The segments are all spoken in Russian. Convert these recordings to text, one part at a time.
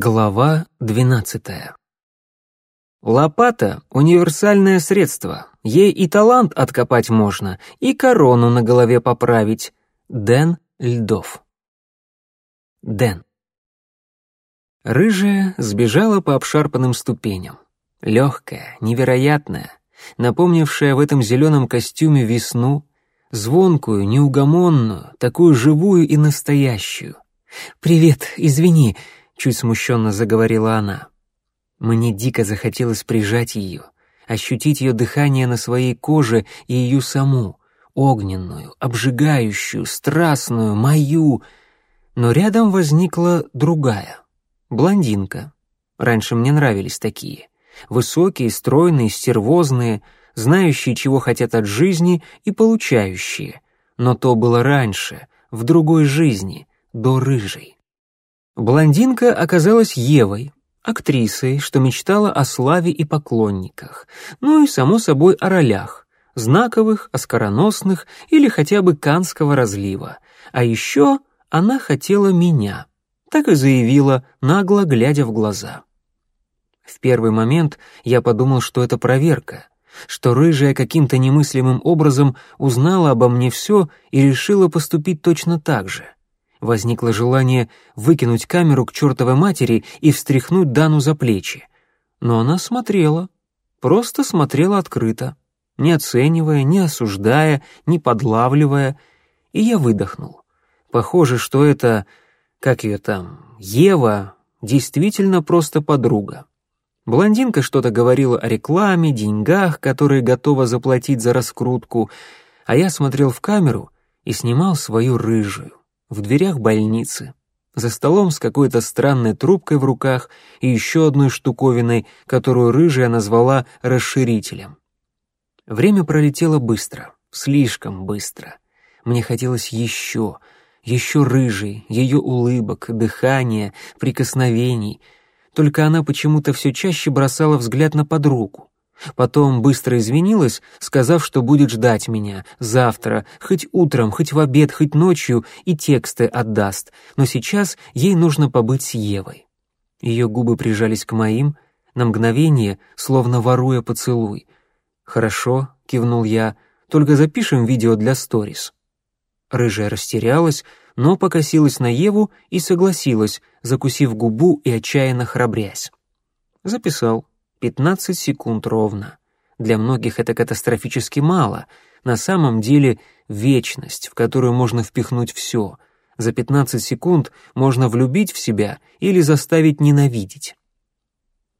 Глава двенадцатая. Лопата — универсальное средство. Ей и талант откопать можно, и корону на голове поправить. Дэн Льдов. Дэн. Рыжая сбежала по обшарпанным ступеням. Легкая, невероятная, напомнившая в этом зеленом костюме весну, звонкую, неугомонную, такую живую и настоящую. «Привет, извини», чуть смущенно заговорила она. Мне дико захотелось прижать ее, ощутить ее дыхание на своей коже и ее саму, огненную, обжигающую, страстную, мою. Но рядом возникла другая, блондинка. Раньше мне нравились такие. Высокие, стройные, стервозные, знающие, чего хотят от жизни и получающие. Но то было раньше, в другой жизни, до рыжей. Блондинка оказалась Евой, актрисой, что мечтала о славе и поклонниках, ну и, само собой, о ролях, знаковых, оскароносных или хотя бы канского разлива. А еще она хотела меня, так и заявила, нагло глядя в глаза. В первый момент я подумал, что это проверка, что рыжая каким-то немыслимым образом узнала обо мне все и решила поступить точно так же — Возникло желание выкинуть камеру к чертовой матери и встряхнуть Дану за плечи. Но она смотрела, просто смотрела открыто, не оценивая, не осуждая, не подлавливая, и я выдохнул. Похоже, что это, как ее там, Ева, действительно просто подруга. Блондинка что-то говорила о рекламе, деньгах, которые готова заплатить за раскрутку, а я смотрел в камеру и снимал свою рыжую в дверях больницы, за столом с какой-то странной трубкой в руках и еще одной штуковиной, которую рыжая назвала расширителем. Время пролетело быстро, слишком быстро. Мне хотелось еще, еще рыжей, ее улыбок, дыхания, прикосновений. Только она почему-то все чаще бросала взгляд на подругу. Потом быстро извинилась, сказав, что будет ждать меня завтра, хоть утром, хоть в обед, хоть ночью, и тексты отдаст, но сейчас ей нужно побыть с Евой. Ее губы прижались к моим, на мгновение, словно воруя поцелуй. «Хорошо», — кивнул я, — «только запишем видео для сторис». Рыжая растерялась, но покосилась на Еву и согласилась, закусив губу и отчаянно храбрясь. Записал. Пятнадцать секунд ровно. Для многих это катастрофически мало. На самом деле вечность, в которую можно впихнуть все. За пятнадцать секунд можно влюбить в себя или заставить ненавидеть.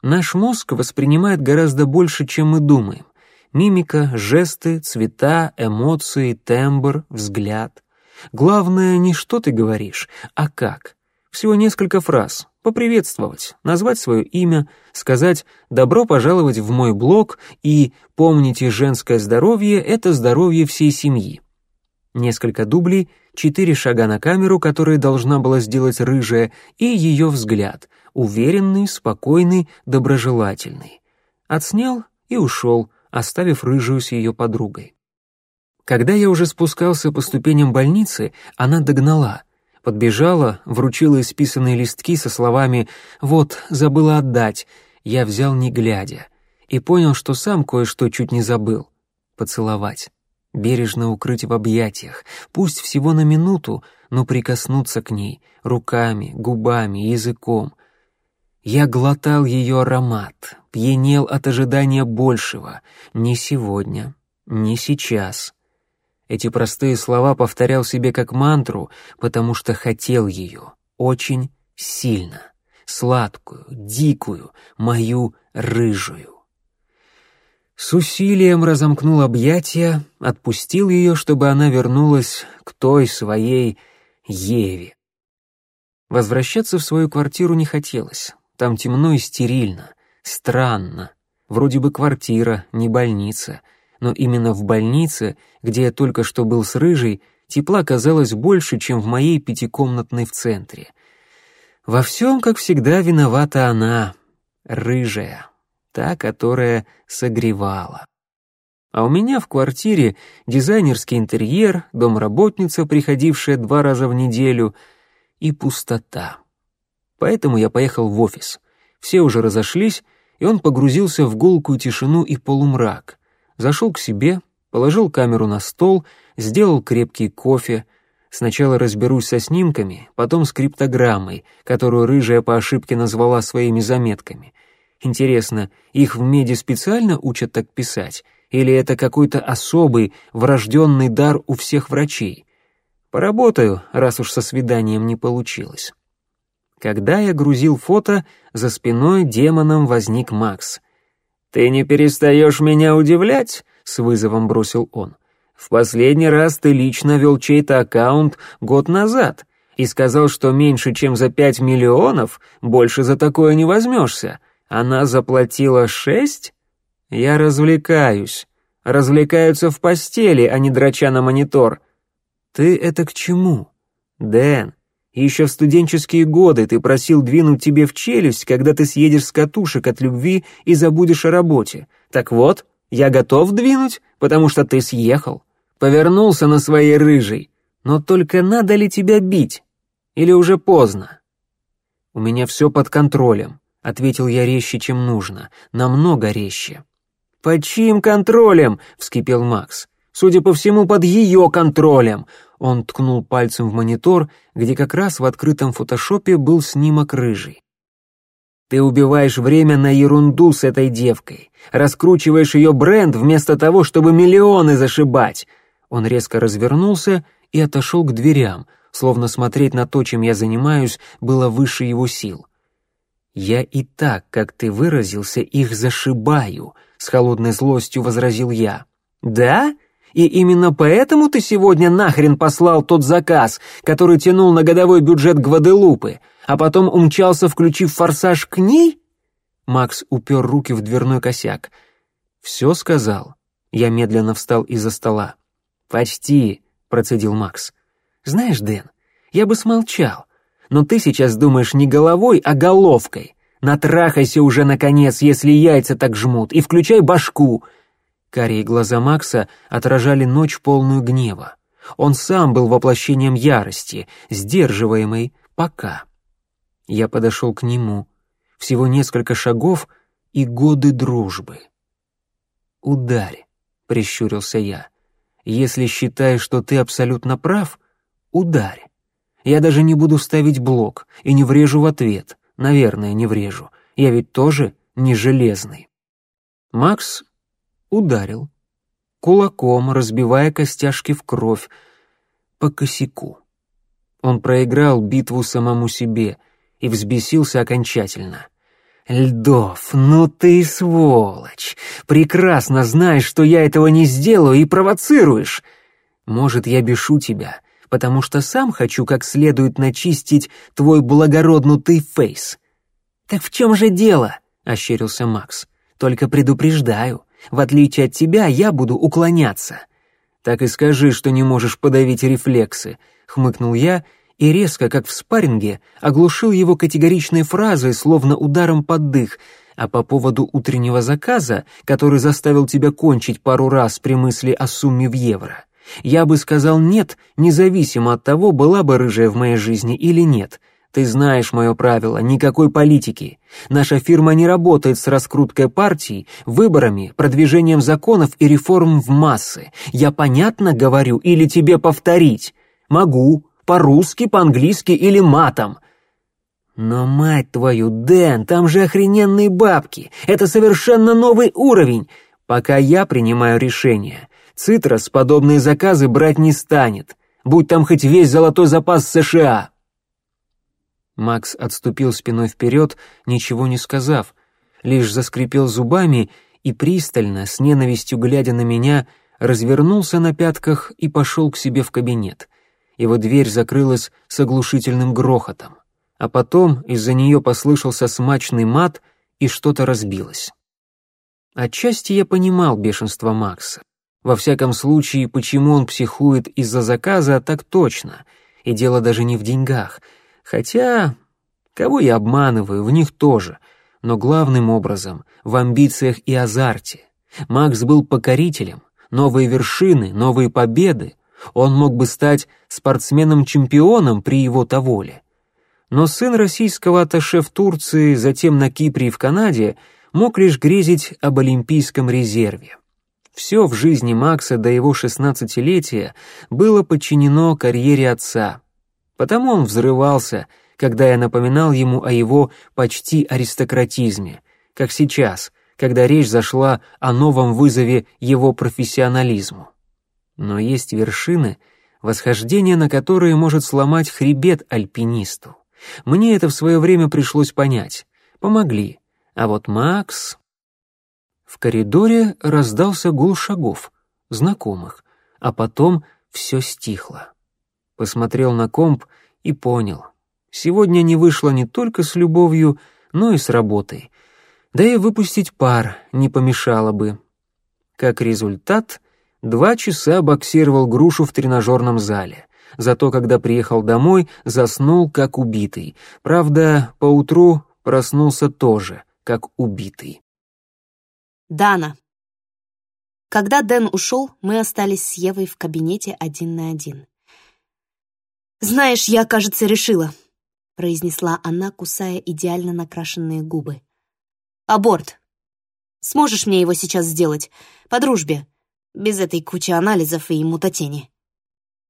Наш мозг воспринимает гораздо больше, чем мы думаем. Мимика, жесты, цвета, эмоции, тембр, взгляд. Главное не что ты говоришь, а как. Всего несколько фраз, поприветствовать, назвать свое имя, сказать «добро пожаловать в мой блог» и «помните, женское здоровье — это здоровье всей семьи». Несколько дублей, четыре шага на камеру, которые должна была сделать рыжая, и ее взгляд, уверенный, спокойный, доброжелательный. Отснял и ушел, оставив рыжую с ее подругой. Когда я уже спускался по ступеням больницы, она догнала — Подбежала, вручила исписанные листки со словами «Вот, забыла отдать». Я взял не глядя и понял, что сам кое-что чуть не забыл. Поцеловать. Бережно укрыть в объятиях, пусть всего на минуту, но прикоснуться к ней руками, губами, языком. Я глотал ее аромат, пьянел от ожидания большего. Не сегодня, не сейчас. Эти простые слова повторял себе как мантру, потому что хотел ее очень сильно, сладкую, дикую, мою рыжую. С усилием разомкнул объятия, отпустил ее, чтобы она вернулась к той своей Еве. Возвращаться в свою квартиру не хотелось. Там темно и стерильно, странно. Вроде бы квартира, не больница — но именно в больнице, где я только что был с Рыжей, тепла казалось больше, чем в моей пятикомнатной в центре. Во всем, как всегда, виновата она, Рыжая, та, которая согревала. А у меня в квартире дизайнерский интерьер, домработница, приходившая два раза в неделю, и пустота. Поэтому я поехал в офис. Все уже разошлись, и он погрузился в гулкую тишину и полумрак. Зашел к себе, положил камеру на стол, сделал крепкий кофе. Сначала разберусь со снимками, потом с криптограммой, которую рыжая по ошибке назвала своими заметками. Интересно, их в меди специально учат так писать, или это какой-то особый, врожденный дар у всех врачей? Поработаю, раз уж со свиданием не получилось. Когда я грузил фото, за спиной демоном возник Макс. «Ты не перестаешь меня удивлять?» — с вызовом бросил он. «В последний раз ты лично вел чей-то аккаунт год назад и сказал, что меньше, чем за пять миллионов, больше за такое не возьмешься. Она заплатила шесть? Я развлекаюсь. Развлекаются в постели, а не драча на монитор. Ты это к чему? Дэн, еще в студенческие годы ты просил двинуть тебе в челюсть, когда ты съедешь с катушек от любви и забудешь о работе. Так вот, я готов двинуть, потому что ты съехал. Повернулся на своей рыжей. Но только надо ли тебя бить? Или уже поздно? У меня все под контролем, ответил я резче, чем нужно, намного резче. Под чьим контролем? вскипел Макс. Судя по всему, под ее контролем. Он ткнул пальцем в монитор, где как раз в открытом фотошопе был снимок рыжий. «Ты убиваешь время на ерунду с этой девкой, раскручиваешь ее бренд вместо того, чтобы миллионы зашибать». Он резко развернулся и отошел к дверям, словно смотреть на то, чем я занимаюсь, было выше его сил. «Я и так, как ты выразился, их зашибаю», — с холодной злостью возразил я. «Да?» И именно поэтому ты сегодня нахрен послал тот заказ, который тянул на годовой бюджет Гваделупы, а потом умчался, включив форсаж к ней?» Макс упер руки в дверной косяк. «Все сказал?» Я медленно встал из-за стола. «Почти», — процедил Макс. «Знаешь, Дэн, я бы смолчал, но ты сейчас думаешь не головой, а головкой. Натрахайся уже, наконец, если яйца так жмут, и включай башку. Карие глаза Макса отражали ночь полную гнева. Он сам был воплощением ярости, сдерживаемой пока. Я подошел к нему. Всего несколько шагов и годы дружбы. «Ударь», — прищурился я. «Если считаешь, что ты абсолютно прав, ударь. Я даже не буду ставить блок и не врежу в ответ. Наверное, не врежу. Я ведь тоже не железный». Макс ударил, кулаком разбивая костяшки в кровь, по косяку. Он проиграл битву самому себе и взбесился окончательно. «Льдов, ну ты сволочь! Прекрасно знаешь, что я этого не сделаю и провоцируешь! Может, я бешу тебя, потому что сам хочу как следует начистить твой благороднутый фейс». «Так в чем же дело?» — ощерился Макс. «Только предупреждаю, в отличие от тебя, я буду уклоняться. Так и скажи, что не можешь подавить рефлексы, хмыкнул я и резко, как в спарринге, оглушил его категоричной фразой, словно ударом под дых, а по поводу утреннего заказа, который заставил тебя кончить пару раз при мысли о сумме в евро. Я бы сказал «нет», независимо от того, была бы рыжая в моей жизни или нет. Ты знаешь мое правило, никакой политики. Наша фирма не работает с раскруткой партий, выборами, продвижением законов и реформ в массы. Я понятно говорю или тебе повторить? Могу, по-русски, по-английски или матом. Но, мать твою, Дэн, там же охрененные бабки. Это совершенно новый уровень. Пока я принимаю решение, Цитрос подобные заказы брать не станет. Будь там хоть весь золотой запас США. Макс отступил спиной вперед, ничего не сказав, лишь заскрипел зубами и пристально, с ненавистью глядя на меня, развернулся на пятках и пошел к себе в кабинет. Его дверь закрылась с оглушительным грохотом, а потом из-за нее послышался смачный мат и что-то разбилось. Отчасти я понимал бешенство Макса. Во всяком случае, почему он психует из-за заказа, так точно. И дело даже не в деньгах — Хотя, кого я обманываю, в них тоже, но главным образом в амбициях и азарте. Макс был покорителем, новые вершины, новые победы. Он мог бы стать спортсменом-чемпионом при его-то воле. Но сын российского атташе в Турции, затем на Кипре и в Канаде мог лишь грезить об Олимпийском резерве. Все в жизни Макса до его шестнадцатилетия было подчинено карьере отца. Потому он взрывался, когда я напоминал ему о его почти аристократизме, как сейчас, когда речь зашла о новом вызове его профессионализму. Но есть вершины, восхождение на которые может сломать хребет альпинисту. Мне это в свое время пришлось понять. Помогли. А вот Макс... В коридоре раздался гул шагов, знакомых, а потом все стихло. Посмотрел на комп и понял. Сегодня не вышло не только с любовью, но и с работой. Да и выпустить пар не помешало бы. Как результат, два часа боксировал грушу в тренажерном зале. Зато когда приехал домой, заснул как убитый. Правда, поутру проснулся тоже как убитый. Дана. Когда Дэн ушел, мы остались с Евой в кабинете один на один. «Знаешь, я, кажется, решила», — произнесла она, кусая идеально накрашенные губы. «Аборт. Сможешь мне его сейчас сделать? По дружбе. Без этой кучи анализов и мутатени».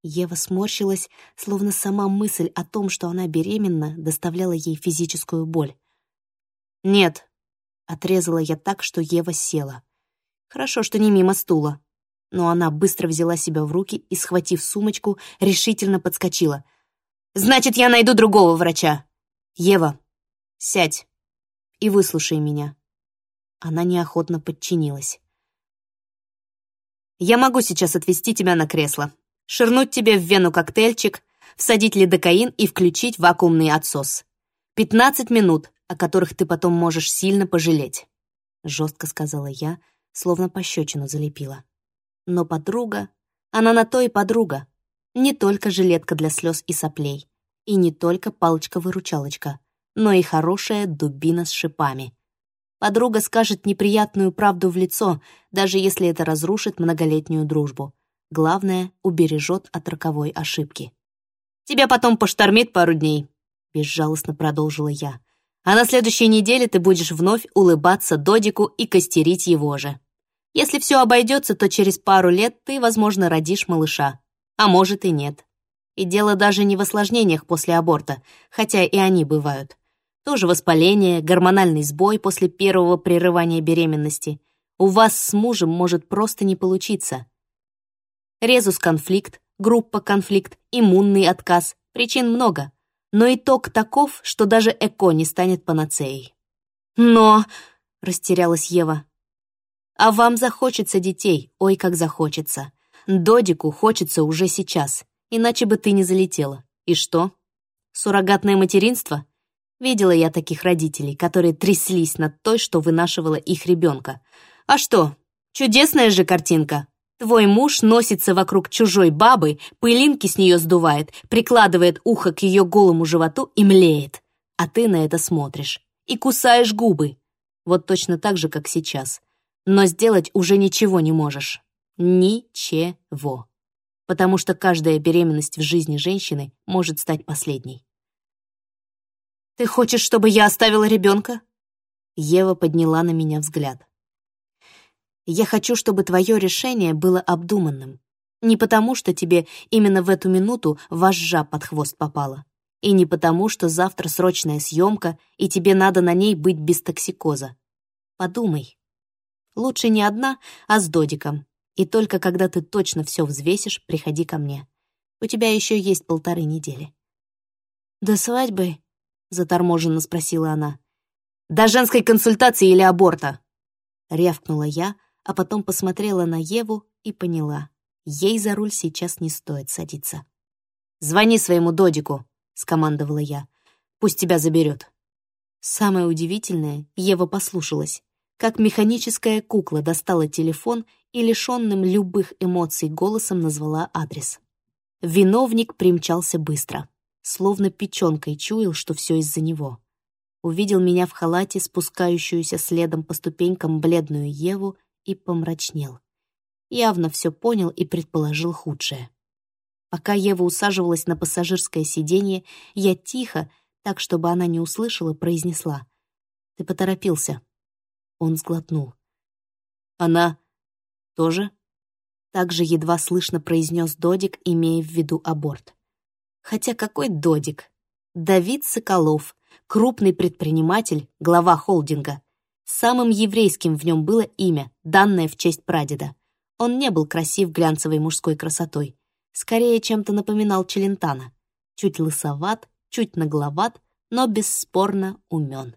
Ева сморщилась, словно сама мысль о том, что она беременна, доставляла ей физическую боль. «Нет», Отрезала я так, что Ева села. Хорошо, что не мимо стула. Но она быстро взяла себя в руки и, схватив сумочку, решительно подскочила. «Значит, я найду другого врача!» «Ева, сядь и выслушай меня». Она неохотно подчинилась. «Я могу сейчас отвезти тебя на кресло, ширнуть тебе в вену коктейльчик, всадить лидокаин и включить вакуумный отсос. Пятнадцать минут, о которых ты потом можешь сильно пожалеть», — жестко сказала я, словно пощечину залепила. Но подруга, она на то и подруга, не только жилетка для слез и соплей, и не только палочка-выручалочка, но и хорошая дубина с шипами. Подруга скажет неприятную правду в лицо, даже если это разрушит многолетнюю дружбу. Главное, убережет от роковой ошибки. «Тебя потом поштормит пару дней», — безжалостно продолжила я а на следующей неделе ты будешь вновь улыбаться Додику и костерить его же. Если все обойдется, то через пару лет ты, возможно, родишь малыша. А может и нет. И дело даже не в осложнениях после аборта, хотя и они бывают. Тоже воспаление, гормональный сбой после первого прерывания беременности. У вас с мужем может просто не получиться. Резус-конфликт, группа-конфликт, иммунный отказ. Причин много но итог таков, что даже ЭКО не станет панацеей. «Но...» — растерялась Ева. «А вам захочется детей, ой, как захочется. Додику хочется уже сейчас, иначе бы ты не залетела. И что? Суррогатное материнство? Видела я таких родителей, которые тряслись над той, что вынашивала их ребенка. А что, чудесная же картинка. Твой муж носится вокруг чужой бабы, пылинки с нее сдувает, прикладывает ухо к ее голому животу и млеет. А ты на это смотришь и кусаешь губы. Вот точно так же, как сейчас. Но сделать уже ничего не можешь. Ничего. Потому что каждая беременность в жизни женщины может стать последней. «Ты хочешь, чтобы я оставила ребенка?» Ева подняла на меня взгляд. Я хочу, чтобы твое решение было обдуманным. Не потому, что тебе именно в эту минуту вожжа под хвост попала. И не потому, что завтра срочная съемка, и тебе надо на ней быть без токсикоза. Подумай. Лучше не одна, а с Додиком. И только когда ты точно все взвесишь, приходи ко мне. У тебя еще есть полторы недели. «До свадьбы?» — заторможенно спросила она. «До женской консультации или аборта?» — рявкнула я, — а потом посмотрела на Еву и поняла. Ей за руль сейчас не стоит садиться. «Звони своему Додику», — скомандовала я. «Пусть тебя заберет». Самое удивительное, Ева послушалась. Как механическая кукла достала телефон и лишенным любых эмоций голосом назвала адрес. Виновник примчался быстро, словно печенкой чуял, что все из-за него. Увидел меня в халате, спускающуюся следом по ступенькам бледную Еву, и помрачнел. Явно все понял и предположил худшее. Пока Ева усаживалась на пассажирское сиденье, я тихо, так, чтобы она не услышала, произнесла. «Ты поторопился». Он сглотнул. «Она тоже?» Также едва слышно произнес Додик, имея в виду аборт. Хотя какой Додик? Давид Соколов, крупный предприниматель, глава холдинга. Самым еврейским в нем было имя, данное в честь прадеда. Он не был красив глянцевой мужской красотой. Скорее, чем-то напоминал Челентана. Чуть лысоват, чуть нагловат, но бесспорно умен.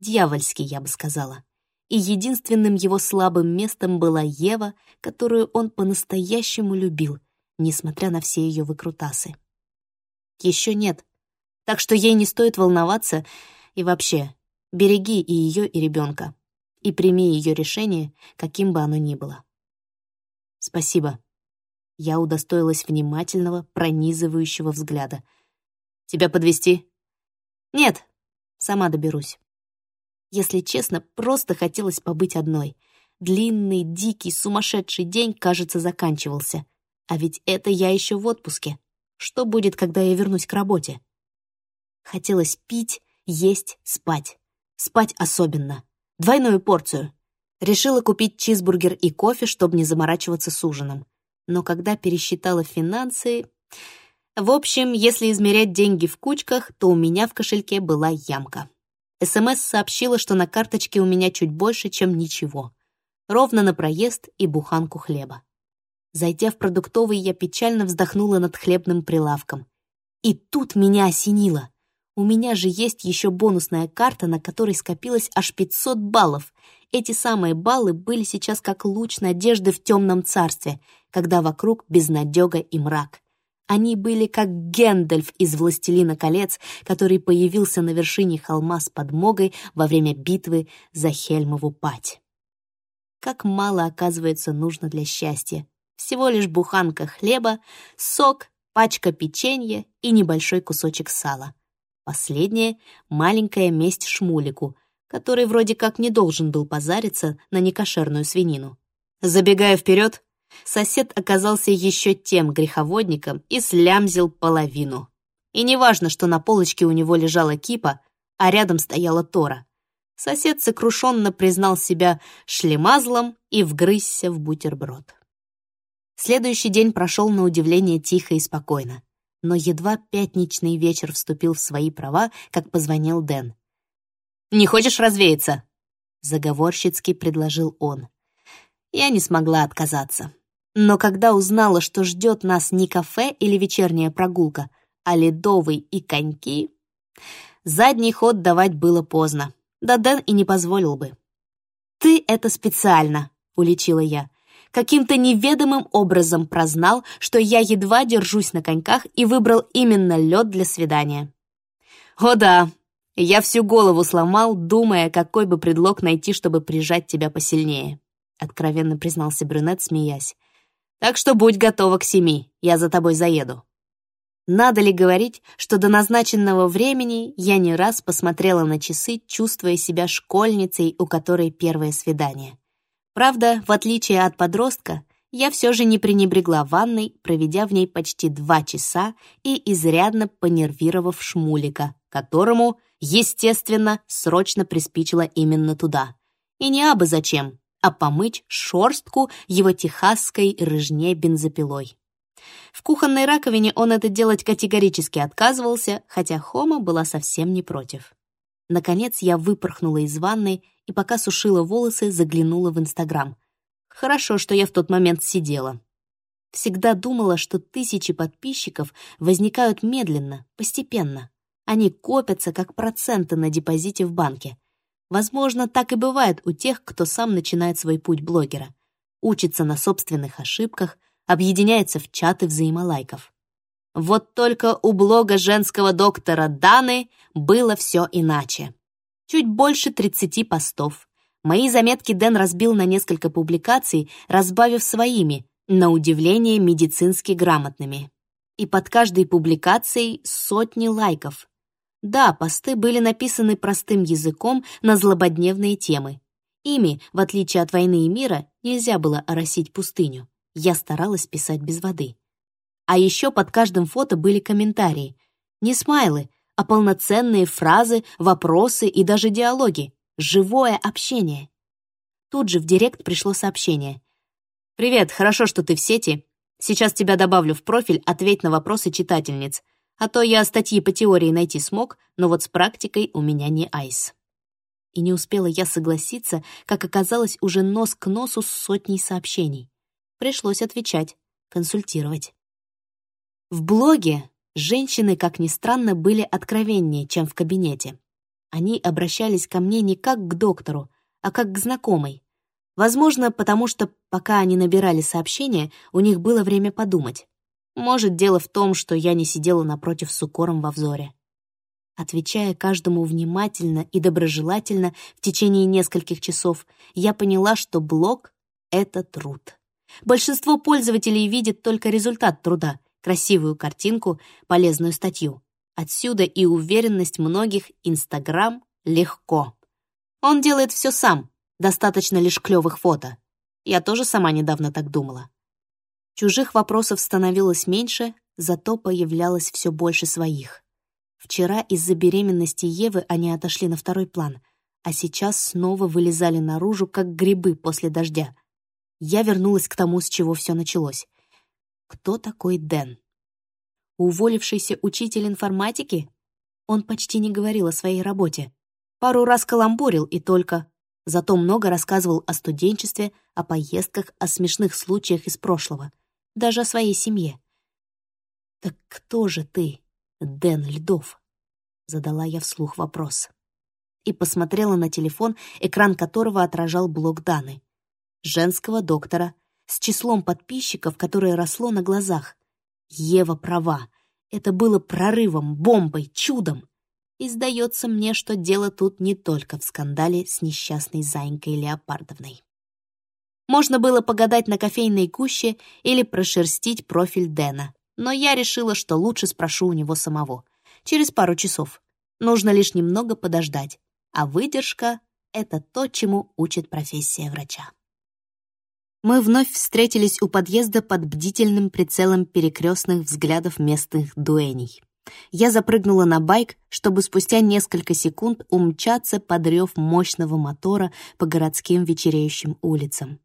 Дьявольский, я бы сказала. И единственным его слабым местом была Ева, которую он по-настоящему любил, несмотря на все ее выкрутасы. Еще нет. Так что ей не стоит волноваться. И вообще, береги и ее, и ребенка. И прими ее решение, каким бы оно ни было. Спасибо. Я удостоилась внимательного, пронизывающего взгляда. «Тебя подвести? «Нет, сама доберусь». Если честно, просто хотелось побыть одной. Длинный, дикий, сумасшедший день, кажется, заканчивался. А ведь это я еще в отпуске. Что будет, когда я вернусь к работе? Хотелось пить, есть, спать. Спать особенно. Двойную порцию. Решила купить чизбургер и кофе, чтобы не заморачиваться с ужином но когда пересчитала финансы... В общем, если измерять деньги в кучках, то у меня в кошельке была ямка. СМС сообщила, что на карточке у меня чуть больше, чем ничего. Ровно на проезд и буханку хлеба. Зайдя в продуктовый, я печально вздохнула над хлебным прилавком. И тут меня осенило. У меня же есть еще бонусная карта, на которой скопилось аж 500 баллов. Эти самые баллы были сейчас как луч надежды в темном царстве — когда вокруг безнадега и мрак. Они были как Гэндальф из «Властелина колец», который появился на вершине холма с подмогой во время битвы за Хельмову пать. Как мало, оказывается, нужно для счастья. Всего лишь буханка хлеба, сок, пачка печенья и небольшой кусочек сала. Последнее — маленькая месть шмулику, который вроде как не должен был позариться на некошерную свинину. Забегая вперед, Сосед оказался еще тем греховодником и слямзил половину. И неважно, что на полочке у него лежала кипа, а рядом стояла Тора. Сосед сокрушенно признал себя шлемазлом и вгрызся в бутерброд. Следующий день прошел на удивление тихо и спокойно. Но едва пятничный вечер вступил в свои права, как позвонил Дэн. «Не хочешь развеяться?» — заговорщицки предложил он. Я не смогла отказаться. Но когда узнала, что ждет нас не кафе или вечерняя прогулка, а ледовый и коньки, задний ход давать было поздно. Да Дэн и не позволил бы. «Ты это специально», — уличила я. Каким-то неведомым образом прознал, что я едва держусь на коньках и выбрал именно лед для свидания. «О да, я всю голову сломал, думая, какой бы предлог найти, чтобы прижать тебя посильнее», — откровенно признался брюнет, смеясь. Так что будь готова к семи, я за тобой заеду». Надо ли говорить, что до назначенного времени я не раз посмотрела на часы, чувствуя себя школьницей, у которой первое свидание. Правда, в отличие от подростка, я все же не пренебрегла ванной, проведя в ней почти два часа и изрядно понервировав шмулика, которому, естественно, срочно приспичило именно туда. И не абы зачем, а помыть шорстку его техасской рыжне бензопилой. В кухонной раковине он это делать категорически отказывался, хотя Хома была совсем не против. Наконец я выпорхнула из ванной и пока сушила волосы, заглянула в Инстаграм. Хорошо, что я в тот момент сидела. Всегда думала, что тысячи подписчиков возникают медленно, постепенно. Они копятся, как проценты на депозите в банке. Возможно, так и бывает у тех, кто сам начинает свой путь блогера. Учится на собственных ошибках, объединяется в чаты взаимолайков. Вот только у блога женского доктора Даны было все иначе. Чуть больше 30 постов. Мои заметки Дэн разбил на несколько публикаций, разбавив своими, на удивление медицински грамотными. И под каждой публикацией сотни лайков. Да, посты были написаны простым языком на злободневные темы. Ими, в отличие от «Войны и мира», нельзя было оросить пустыню. Я старалась писать без воды. А еще под каждым фото были комментарии. Не смайлы, а полноценные фразы, вопросы и даже диалоги. Живое общение. Тут же в директ пришло сообщение. «Привет, хорошо, что ты в сети. Сейчас тебя добавлю в профиль, ответь на вопросы читательниц. А то я статьи по теории найти смог, но вот с практикой у меня не айс». И не успела я согласиться, как оказалось уже нос к носу с сотней сообщений. Пришлось отвечать, консультировать. В блоге женщины, как ни странно, были откровеннее, чем в кабинете. Они обращались ко мне не как к доктору, а как к знакомой. Возможно, потому что, пока они набирали сообщения, у них было время подумать. Может, дело в том, что я не сидела напротив с укором во взоре. Отвечая каждому внимательно и доброжелательно в течение нескольких часов, я поняла, что блог — это труд. Большинство пользователей видит только результат труда, красивую картинку, полезную статью. Отсюда и уверенность многих «Инстаграм легко». Он делает все сам, достаточно лишь клевых фото. Я тоже сама недавно так думала. Чужих вопросов становилось меньше, зато появлялось все больше своих. Вчера из-за беременности Евы они отошли на второй план, а сейчас снова вылезали наружу, как грибы после дождя. Я вернулась к тому, с чего все началось. Кто такой Дэн? Уволившийся учитель информатики? Он почти не говорил о своей работе. Пару раз каламбурил и только. Зато много рассказывал о студенчестве, о поездках, о смешных случаях из прошлого. Даже о своей семье. «Так кто же ты, Дэн Льдов?» Задала я вслух вопрос. И посмотрела на телефон, экран которого отражал блок Даны. Женского доктора, с числом подписчиков, которое росло на глазах. Ева права. Это было прорывом, бомбой, чудом. И сдается мне, что дело тут не только в скандале с несчастной Занькой Леопардовной. Можно было погадать на кофейной куще или прошерстить профиль Дэна, но я решила, что лучше спрошу у него самого. Через пару часов. Нужно лишь немного подождать. А выдержка — это то, чему учит профессия врача мы вновь встретились у подъезда под бдительным прицелом перекрестных взглядов местных дуэней. Я запрыгнула на байк, чтобы спустя несколько секунд умчаться под рев мощного мотора по городским вечереющим улицам.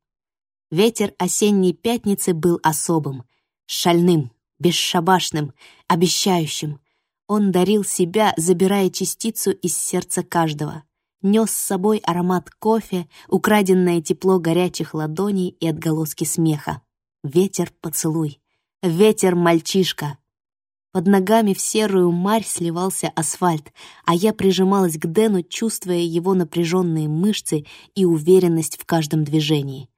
Ветер осенней пятницы был особым, шальным, бесшабашным, обещающим. Он дарил себя, забирая частицу из сердца каждого нес с собой аромат кофе, украденное тепло горячих ладоней и отголоски смеха. Ветер-поцелуй. Ветер-мальчишка. Под ногами в серую марь сливался асфальт, а я прижималась к Дэну, чувствуя его напряженные мышцы и уверенность в каждом движении.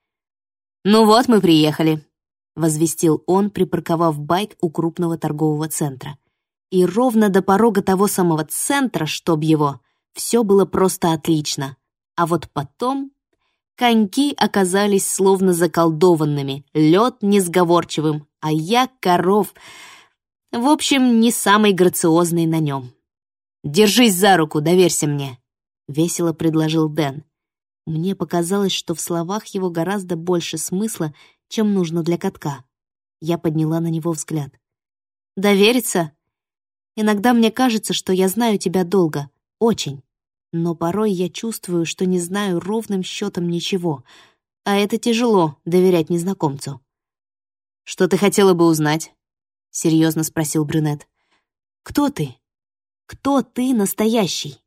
«Ну вот мы приехали», — возвестил он, припарковав байк у крупного торгового центра. И ровно до порога того самого центра, чтоб его, все было просто отлично. А вот потом коньки оказались словно заколдованными, лед несговорчивым, а я коров. В общем, не самый грациозный на нем. «Держись за руку, доверься мне», — весело предложил Дэн. Мне показалось, что в словах его гораздо больше смысла, чем нужно для катка. Я подняла на него взгляд. «Довериться? Иногда мне кажется, что я знаю тебя долго, очень. Но порой я чувствую, что не знаю ровным счетом ничего, а это тяжело доверять незнакомцу. «Что ты хотела бы узнать?» — серьезно спросил брюнет. «Кто ты? Кто ты настоящий?»